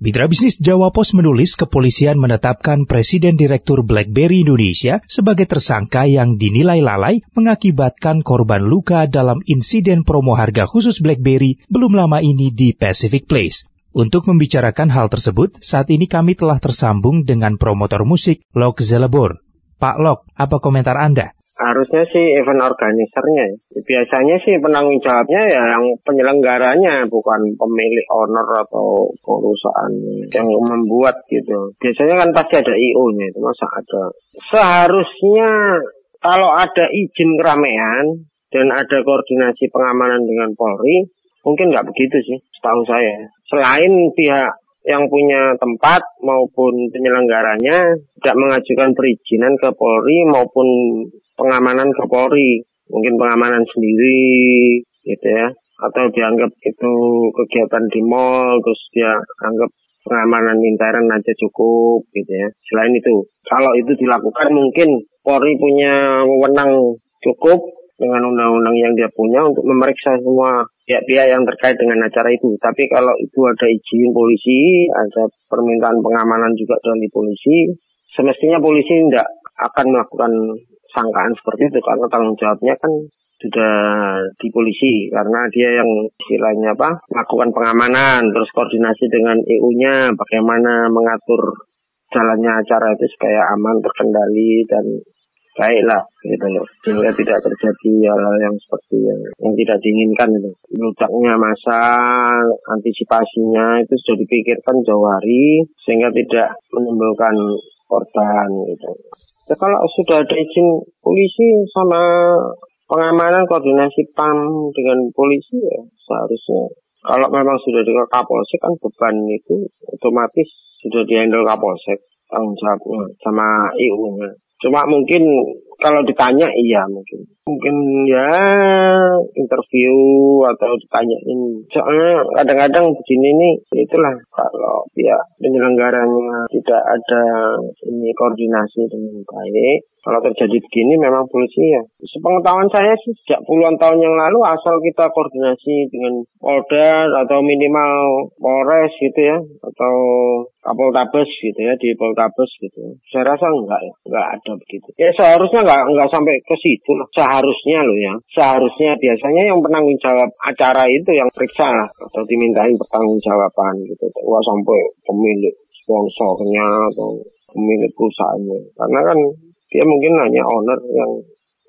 Mitra bisnis Jawa Pos menulis kepolisian menetapkan Presiden Direktur BlackBerry Indonesia sebagai tersangka yang dinilai lalai mengakibatkan korban luka dalam insiden promo harga khusus BlackBerry belum lama ini di Pacific Place. Untuk membicarakan hal tersebut, saat ini kami telah tersambung dengan promotor musik Lok Zelebor. Pak Lok, apa komentar Anda? Harusnya sih event organisernya ya. Biasanya sih penanggung jawabnya ya yang penyelenggaranya bukan pemilik owner atau perusahaan yang membuat gitu. Biasanya kan pasti ada IO-nya itu masa ada. Seharusnya kalau ada izin keramaian dan ada koordinasi pengamanan dengan Polri, mungkin nggak begitu sih, setahu saya. Selain pihak yang punya tempat maupun penyelenggaranya tidak mengajukan perizinan ke Polri maupun pengamanan ke Polri, mungkin pengamanan sendiri gitu ya, atau dianggap itu kegiatan di mall terus dia anggap pengamanan intern aja cukup gitu ya. Selain itu, kalau itu dilakukan mungkin Polri punya wewenang cukup dengan undang-undang yang dia punya untuk memeriksa semua pihak-pihak yang terkait dengan acara itu. Tapi kalau itu ada izin polisi, ada permintaan pengamanan juga dari polisi, semestinya polisi tidak akan melakukan sangkaan seperti itu. Karena tanggung jawabnya kan sudah di polisi. Karena dia yang istilahnya apa melakukan pengamanan terus koordinasi dengan EU-nya bagaimana mengatur jalannya acara itu supaya aman terkendali dan baiklah gitu loh. Sehingga tidak terjadi hal-hal yang seperti yang, yang tidak diinginkan itu meludaknya masa antisipasinya itu sudah dipikirkan jauh hari sehingga tidak menimbulkan korban gitu ya, kalau sudah ada izin polisi sama pengamanan koordinasi PAM dengan polisi ya seharusnya kalau memang sudah di Kapolsek kan beban itu otomatis sudah dihandle Kapolsek tanggung jawabnya sama EU-nya. Cuma mungkin kalau ditanya iya mungkin. Mungkin ya interview atau ditanyain. Soalnya kadang-kadang begini nih itulah kalau ya penyelenggaranya tidak ada ini koordinasi dengan baik kalau terjadi begini memang polisi ya. Sepengetahuan saya sih sejak puluhan tahun yang lalu asal kita koordinasi dengan Polda atau minimal Polres gitu ya atau Kapoltabes gitu ya di Poltabes gitu. Saya rasa enggak ya, enggak ada begitu. Ya seharusnya enggak enggak sampai ke situ lah. Seharusnya loh ya. Seharusnya biasanya yang penanggung jawab acara itu yang periksa atau dimintain pertanggungjawaban gitu. Wah sampai pemilik sponsornya atau pemilik perusahaannya. Karena kan dia mungkin hanya owner yang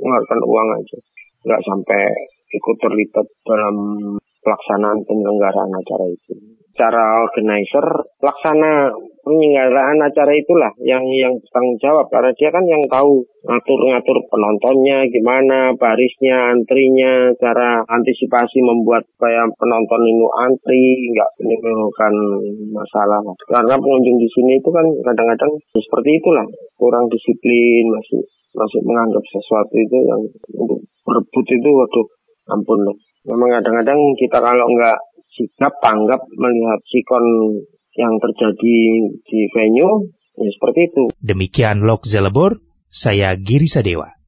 mengeluarkan uang aja nggak sampai ikut terlibat dalam pelaksanaan penyelenggaraan acara itu. Cara organizer, pelaksana penyelenggaraan acara itulah yang yang bertanggung jawab karena dia kan yang tahu ngatur-ngatur penontonnya gimana, barisnya, antrinya, cara antisipasi membuat supaya penonton ini antri nggak menimbulkan masalah. Karena pengunjung di sini itu kan kadang-kadang seperti itulah kurang disiplin masih masih menganggap sesuatu itu yang untuk berebut itu waduh ampun loh. Memang kadang-kadang kita kalau nggak sikap tanggap melihat sikon yang terjadi di venue, ya seperti itu. Demikian Lok Zelebor, saya Giri Sadewa.